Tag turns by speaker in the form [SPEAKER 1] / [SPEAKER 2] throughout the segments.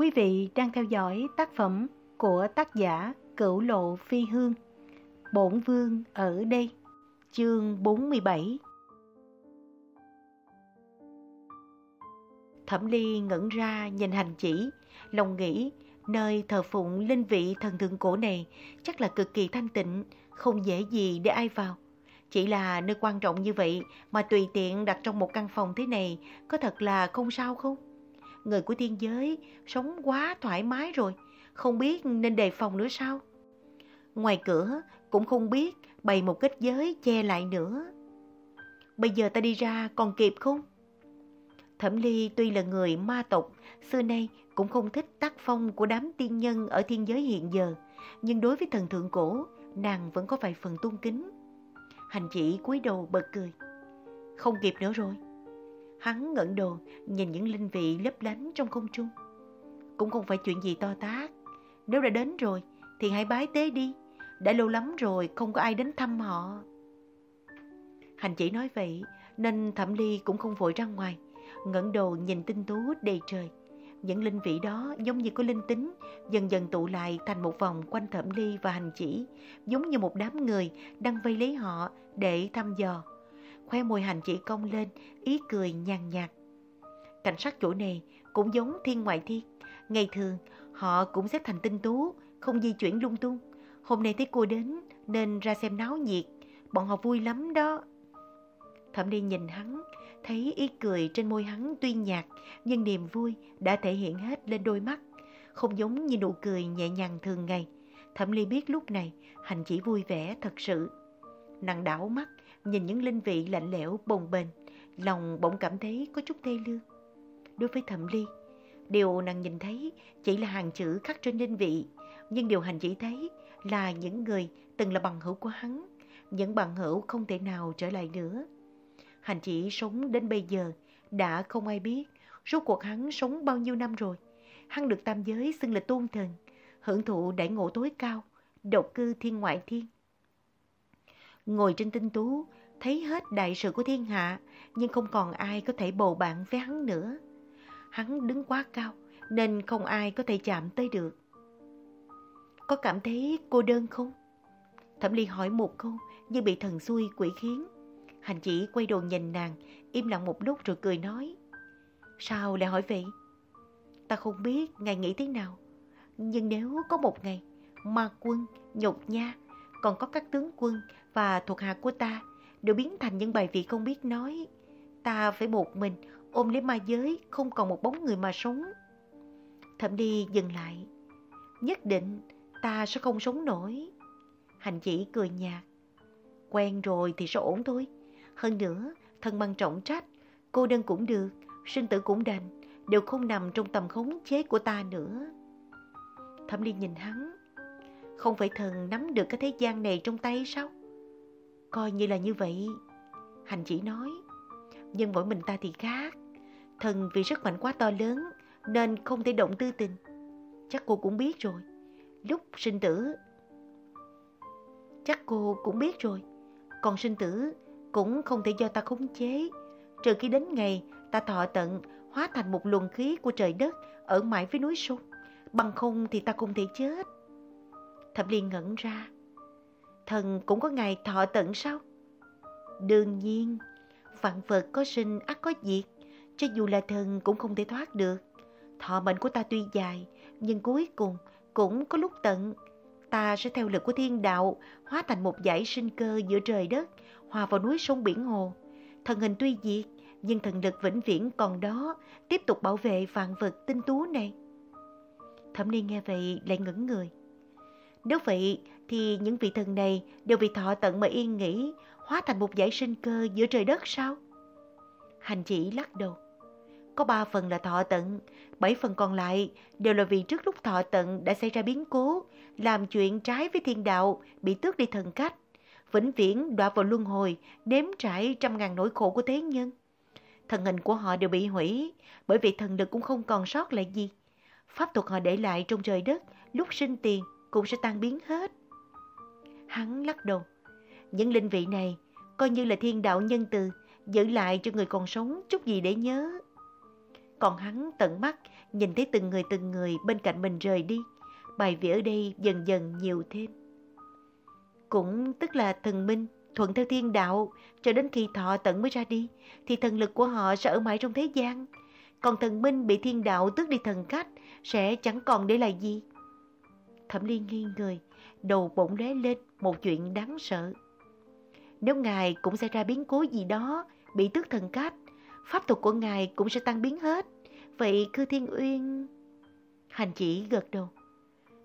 [SPEAKER 1] Quý vị đang theo dõi tác phẩm của tác giả Cửu Lộ Phi Hương. Bổn Vương ở đây, chương 47. Thẩm Ly ngẩn ra nhìn hành chỉ, lòng nghĩ nơi thờ phụng linh vị thần thượng cổ này chắc là cực kỳ thanh tịnh, không dễ gì để ai vào. Chỉ là nơi quan trọng như vậy mà tùy tiện đặt trong một căn phòng thế này có thật là không sao không? Người của thiên giới sống quá thoải mái rồi, không biết nên đề phòng nữa sao? Ngoài cửa cũng không biết bày một kết giới che lại nữa. Bây giờ ta đi ra còn kịp không? Thẩm Ly tuy là người ma tộc, xưa nay cũng không thích tác phong của đám tiên nhân ở thiên giới hiện giờ, nhưng đối với thần thượng cổ, nàng vẫn có vài phần tôn kính. Hành chỉ cúi đầu bật cười. Không kịp nữa rồi. Hắn ngẩng đầu nhìn những linh vị lấp lánh trong không trung. Cũng không phải chuyện gì to tát. Nếu đã đến rồi thì hãy bái tế đi. Đã lâu lắm rồi không có ai đến thăm họ. Hành chỉ nói vậy nên Thẩm Ly cũng không vội ra ngoài. ngẩng đầu nhìn tinh tú đầy trời. Những linh vị đó giống như có linh tính, dần dần tụ lại thành một vòng quanh thẩm ly và hành chỉ, giống như một đám người đang vây lấy họ để thăm dò. Khoe môi hành chỉ cong lên, ý cười nhàn nhạt. Cảnh sát chỗ này cũng giống thiên ngoại thiên. Ngày thường, họ cũng xếp thành tinh tú, không di chuyển lung tung. Hôm nay thấy cô đến nên ra xem náo nhiệt, bọn họ vui lắm đó. Thẩm Ly nhìn hắn, thấy ý cười trên môi hắn tuy nhạt nhưng niềm vui đã thể hiện hết lên đôi mắt, không giống như nụ cười nhẹ nhàng thường ngày. Thẩm Ly biết lúc này hành chỉ vui vẻ thật sự. Nàng đảo mắt, nhìn những linh vị lạnh lẽo bồng bềnh, lòng bỗng cảm thấy có chút thê lương. Đối với Thẩm Ly, điều nàng nhìn thấy chỉ là hàng chữ khắc trên linh vị, nhưng điều hành chỉ thấy là những người từng là bằng hữu của hắn, những bằng hữu không thể nào trở lại nữa. Hành chỉ sống đến bây giờ, đã không ai biết rốt cuộc hắn sống bao nhiêu năm rồi. Hắn được tam giới xưng là tôn thần, hưởng thụ đại ngộ tối cao, độc cư thiên ngoại thiên. Ngồi trên tinh tú, thấy hết đại sự của thiên hạ, nhưng không còn ai có thể bầu bạn với hắn nữa. Hắn đứng quá cao, nên không ai có thể chạm tới được. Có cảm thấy cô đơn không? Thẩm Ly hỏi một câu, như bị thần xui quỷ khiến. Hành chỉ quay đầu nhìn nàng, im lặng một lúc rồi cười nói. Sao lại hỏi vậy? Ta không biết ngài nghĩ thế nào. Nhưng nếu có một ngày, ma quân, nhục nha, còn có các tướng quân và thuộc hạ của ta đều biến thành những bài vị không biết nói. Ta phải một mình ôm lấy ma giới, không còn một bóng người mà sống. Thẩm đi dừng lại. Nhất định ta sẽ không sống nổi. Hành chỉ cười nhạt. Quen rồi thì sẽ ổn thôi. Hơn nữa, thân bằng trọng trách, cô đơn cũng được, sinh tử cũng đành, đều không nằm trong tầm khống chế của ta nữa. Thẩm đi nhìn hắn, không phải thần nắm được cái thế gian này trong tay sao? Coi như là như vậy. Hành chỉ nói, nhưng mỗi mình ta thì khác. Thần vì sức mạnh quá to lớn nên không thể động tư tình. Chắc cô cũng biết rồi. Lúc sinh tử... Chắc cô cũng biết rồi. Còn sinh tử cũng không thể do ta khống chế. Trừ khi đến ngày ta thọ tận hóa thành một luồng khí của trời đất ở mãi với núi sông. Bằng không thì ta không thể chết. Thẩm Liên ngẩn ra. Thần cũng có ngày thọ tận sao? Đương nhiên, vạn vật có sinh ắt có diệt. Cho dù là thần cũng không thể thoát được. Thọ mệnh của ta tuy dài, nhưng cuối cùng cũng có lúc tận. Ta sẽ theo lực của thiên đạo, hóa thành một giải sinh cơ giữa trời đất, hòa vào núi sông biển hồ. Thần hình tuy diệt, nhưng thần lực vĩnh viễn còn đó, tiếp tục bảo vệ vạn vật tinh tú này. Thẩm Liên nghe vậy lại ngẩn người. Nếu vậy thì những vị thần này đều vì thọ tận mà yên nghỉ, hóa thành một giải sinh cơ giữa trời đất sao? Hành chỉ lắc đầu. Có ba phần là thọ tận, bảy phần còn lại đều là vì trước lúc thọ tận đã xảy ra biến cố, làm chuyện trái với thiên đạo, bị tước đi thần cách vĩnh viễn đọa vào luân hồi, nếm trải trăm ngàn nỗi khổ của thế nhân. Thần hình của họ đều bị hủy, bởi vì thần lực cũng không còn sót lại gì. Pháp thuật họ để lại trong trời đất, lúc sinh tiền cũng sẽ tan biến hết. Hắn lắc đầu. Những linh vị này coi như là thiên đạo nhân từ, giữ lại cho người còn sống chút gì để nhớ. Còn hắn tận mắt nhìn thấy từng người từng người bên cạnh mình rời đi. Bài vị ở đây dần dần nhiều thêm. Cũng tức là thần minh thuận theo thiên đạo cho đến khi thọ tận mới ra đi thì thần lực của họ sẽ ở mãi trong thế gian. Còn thần minh bị thiên đạo tước đi thần cách sẽ chẳng còn để lại gì. Thẩm Ly nghi người, đầu bỗng lóe lên một chuyện đáng sợ. Nếu ngài cũng sẽ ra biến cố gì đó, bị tước thần cách, pháp thuật của ngài cũng sẽ tăng biến hết. Vậy Khư Thiên Uyên... Hành chỉ gật đầu.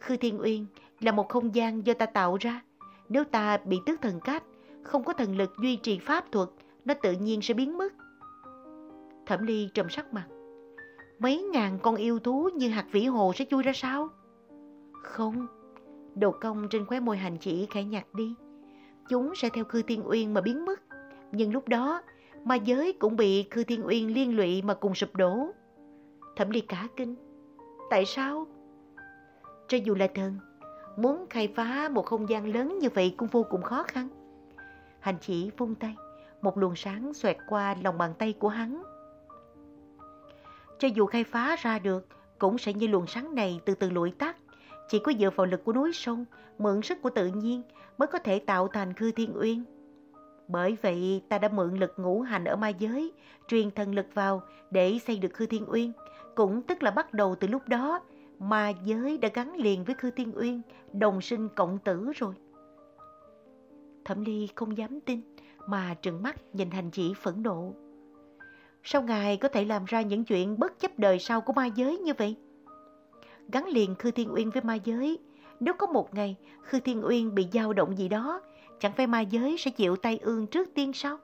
[SPEAKER 1] Khư Thiên Uyên là một không gian do ta tạo ra. Nếu ta bị tước thần cách, không có thần lực duy trì pháp thuật, nó tự nhiên sẽ biến mất. Thẩm Ly trầm sắc mặt. Mấy ngàn con yêu thú như hạt vĩ hồ sẽ chui ra sao? Không, đồ công trên khóe môi hành chỉ khẽ nhạt đi. Chúng sẽ theo Khư Thiên Uyên mà biến mất. Nhưng lúc đó, ma giới cũng bị Khư Thiên Uyên liên lụy mà cùng sụp đổ. Thẩm Ly cả kinh. Tại sao? Cho dù là thần, muốn khai phá một không gian lớn như vậy cũng vô cùng khó khăn. Hành chỉ vung tay, một luồng sáng xoẹt qua lòng bàn tay của hắn. Cho dù khai phá ra được, cũng sẽ như luồng sáng này từ từ lụi tắt. Chỉ có dựa vào lực của núi sông, mượn sức của tự nhiên mới có thể tạo thành Khư Thiên Uyên. Bởi vậy ta đã mượn lực ngũ hành ở ma giới, truyền thần lực vào để xây được Khư Thiên Uyên. Cũng tức là bắt đầu từ lúc đó, ma giới đã gắn liền với Khư Thiên Uyên, đồng sinh cộng tử rồi. Thẩm Ly không dám tin, mà trừng mắt nhìn hành chỉ phẫn nộ. Sao ngài có thể làm ra những chuyện bất chấp đời sau của ma giới như vậy? Gắn liền Khư Thiên Uyên với ma giới, nếu có một ngày Khư Thiên Uyên bị dao động gì đó, chẳng phải ma giới sẽ chịu tay ương trước tiên sao?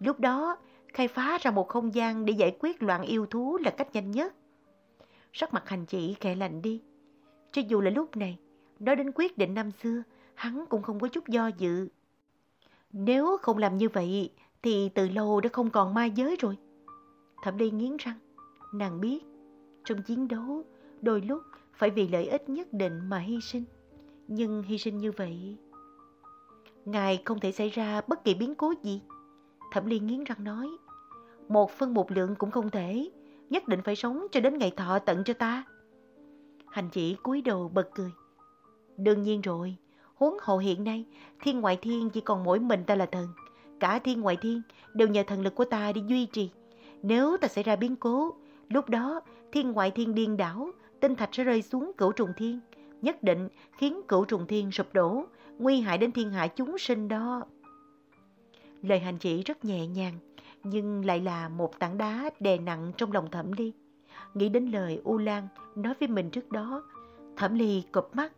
[SPEAKER 1] Lúc đó, khai phá ra một không gian để giải quyết loạn yêu thú là cách nhanh nhất. Sắc mặt hành chỉ khẽ lạnh đi. Cho dù là lúc này, nói đến quyết định năm xưa, hắn cũng không có chút do dự. Nếu không làm như vậy, thì từ lâu đã không còn ma giới rồi. Thẩm Ly nghiến răng, nàng biết, trong chiến đấu, đôi lúc phải vì lợi ích nhất định mà hy sinh. Nhưng hy sinh như vậy... Ngài không thể xảy ra bất kỳ biến cố gì. Thẩm Ly nghiến răng nói, một phân một lượng cũng không thể, nhất định phải sống cho đến ngày thọ tận cho ta. Hành chỉ cúi đầu bật cười. Đương nhiên rồi, huống hộ hiện nay, thiên ngoại thiên chỉ còn mỗi mình ta là thần. Cả thiên ngoại thiên đều nhờ thần lực của ta để duy trì. Nếu ta xảy ra biến cố, lúc đó thiên ngoại thiên điên đảo, tinh thạch sẽ rơi xuống cửu trùng thiên. Nhất định khiến cửu trùng thiên sụp đổ, nguy hại đến thiên hạ chúng sinh đó. Lời hành chỉ rất nhẹ nhàng, nhưng lại là một tảng đá đè nặng trong lòng thẩm ly. Nghĩ đến lời U Lan nói với mình trước đó, thẩm ly cụp mắt.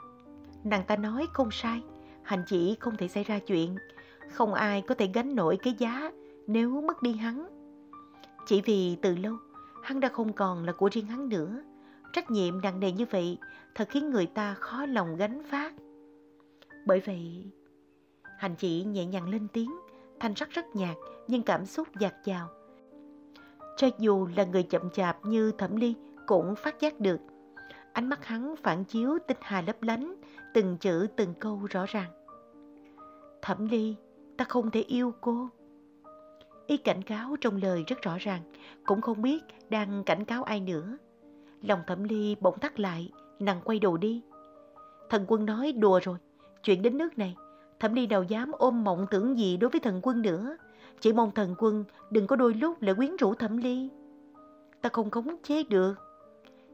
[SPEAKER 1] Nàng ta nói không sai, hành chỉ không thể xảy ra chuyện. Không ai có thể gánh nổi cái giá nếu mất đi hắn. Chỉ vì từ lâu, hắn đã không còn là của riêng hắn nữa. Trách nhiệm nặng nề như vậy thật khiến người ta khó lòng gánh phát. Bởi vậy, hành chỉ nhẹ nhàng lên tiếng, thanh sắc rất nhạt nhưng cảm xúc dạt dào. Cho dù là người chậm chạp như Thẩm Ly cũng phát giác được. Ánh mắt hắn phản chiếu tinh hà lấp lánh, từng chữ từng câu rõ ràng. Thẩm Ly, ta không thể yêu cô. Ý cảnh cáo trong lời rất rõ ràng, cũng không biết đang cảnh cáo ai nữa. Lòng Thẩm Ly bỗng thắt lại, nàng quay đầu đi. Thần quân nói đùa rồi, chuyện đến nước này, Thẩm Ly đâu dám ôm mộng tưởng gì đối với thần quân nữa. Chỉ mong thần quân đừng có đôi lúc lại quyến rũ Thẩm Ly. Ta không khống chế được.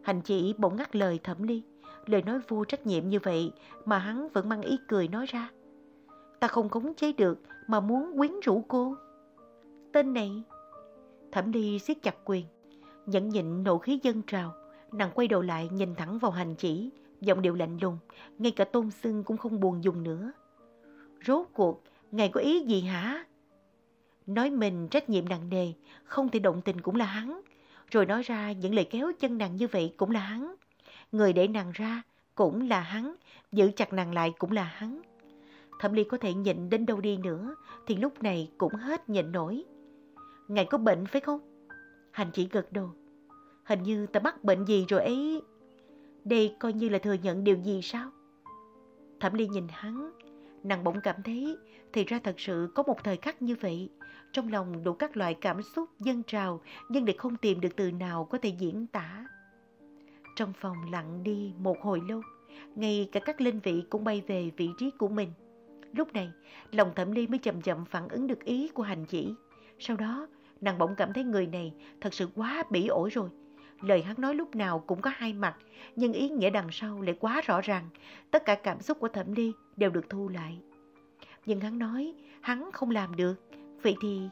[SPEAKER 1] Hành chỉ bỗng ngắt lời Thẩm Ly. Lời nói vô trách nhiệm như vậy mà hắn vẫn mang ý cười nói ra. Ta không khống chế được mà muốn quyến rũ cô. Tên này... Thẩm Ly siết chặt quyền. Nhẫn nhịn nộ khí dân trào. Nàng quay đầu lại nhìn thẳng vào hành chỉ. Giọng điệu lạnh lùng. Ngay cả tôn sưng cũng không buồn dùng nữa. Rốt cuộc, ngài có ý gì hả? Nói mình trách nhiệm nặng nề, không thể động tình cũng là hắn. Rồi nói ra những lời kéo chân nàng như vậy cũng là hắn. Người để nàng ra cũng là hắn, giữ chặt nàng lại cũng là hắn. Thẩm Ly có thể nhịn đến đâu đi nữa thì lúc này cũng hết nhịn nổi. Ngài có bệnh phải không? Hành chỉ gật đầu. Hình như ta mắc bệnh gì rồi ấy. Đây coi như là thừa nhận điều gì sao? Thẩm Ly nhìn hắn, nàng bỗng cảm thấy thì ra thật sự có một thời khắc như vậy. trong lòng đủ các loại cảm xúc dâng trào nhưng để không tìm được từ nào có thể diễn tả. Trong phòng lặng đi một hồi lâu, ngay cả các linh vị cũng bay về vị trí của mình. Lúc này, lòng thẩm ly mới chậm chậm phản ứng được ý của hành chỉ. Sau đó, nàng bỗng cảm thấy người này thật sự quá bỉ ổi rồi. Lời hắn nói lúc nào cũng có hai mặt, nhưng ý nghĩa đằng sau lại quá rõ ràng. Tất cả cảm xúc của thẩm ly đều được thu lại. Nhưng hắn nói, hắn không làm được. Vậy thì,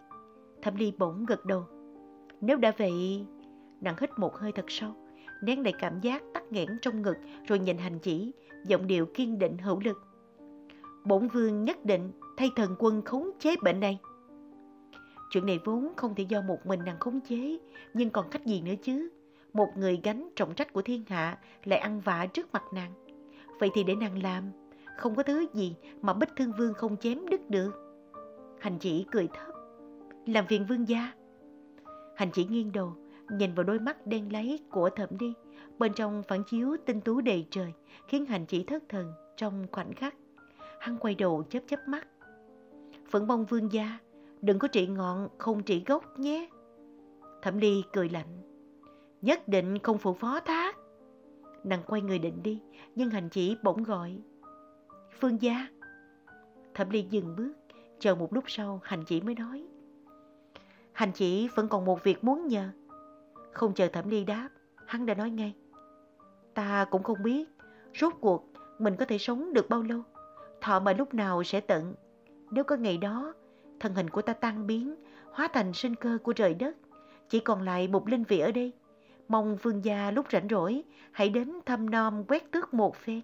[SPEAKER 1] thẩm ly bỗng gật đầu. Nếu đã vậy, nàng hít một hơi thật sâu, nén lại cảm giác tắc nghẽn trong ngực rồi nhìn hành chỉ, giọng điệu kiên định hữu lực. Bổn vương nhất định thay thần quân khống chế bệnh này. Chuyện này vốn không thể do một mình nàng khống chế, nhưng còn cách gì nữa chứ? Một người gánh trọng trách của thiên hạ lại ăn vạ trước mặt nàng. Vậy thì để nàng làm, không có thứ gì mà bích thương vương không chém đứt được. Hành chỉ cười thấp, làm phiền vương gia. Hành chỉ nghiêng đầu, nhìn vào đôi mắt đen lấy của thẩm đi, bên trong phản chiếu tinh tú đầy trời, khiến hành chỉ thất thần trong khoảnh khắc. Hắn quay đầu chớp chớp mắt. Phẫn bông vương gia, đừng có trị ngọn không trị gốc nhé. Thẩm ly cười lạnh. Nhất định không phụ phó thác. Nàng quay người định đi, nhưng hành chỉ bỗng gọi. Phương gia. Thẩm ly dừng bước, chờ một lúc sau hành chỉ mới nói. Hành chỉ vẫn còn một việc muốn nhờ. Không chờ thẩm ly đáp, hắn đã nói ngay. Ta cũng không biết, rốt cuộc mình có thể sống được bao lâu. Thọ mà lúc nào sẽ tận. Nếu có ngày đó, thân hình của ta tan biến, hóa thành sinh cơ của trời đất. Chỉ còn lại một linh vị ở đây. Mong vương gia lúc rảnh rỗi, hãy đến thăm nom quét tước một phen.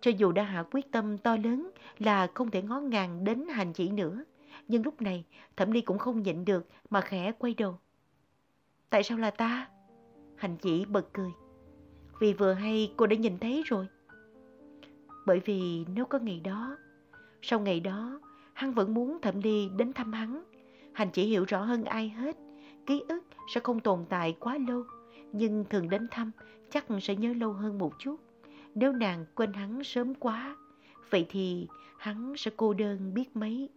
[SPEAKER 1] Cho dù đã hạ quyết tâm to lớn là không thể ngó ngàng đến hành chỉ nữa, nhưng lúc này Thẩm Ly cũng không nhịn được mà khẽ quay đầu. Tại sao là ta? Hành chỉ bật cười. Vì vừa hay cô đã nhìn thấy rồi. Bởi vì nếu có ngày đó, sau ngày đó, hắn vẫn muốn Thẩm Ly đến thăm hắn. Hành chỉ hiểu rõ hơn ai hết, ký ức sẽ không tồn tại quá lâu, nhưng thường đến thăm chắc sẽ nhớ lâu hơn một chút. Nếu nàng quên hắn sớm quá, vậy thì hắn sẽ cô đơn biết mấy.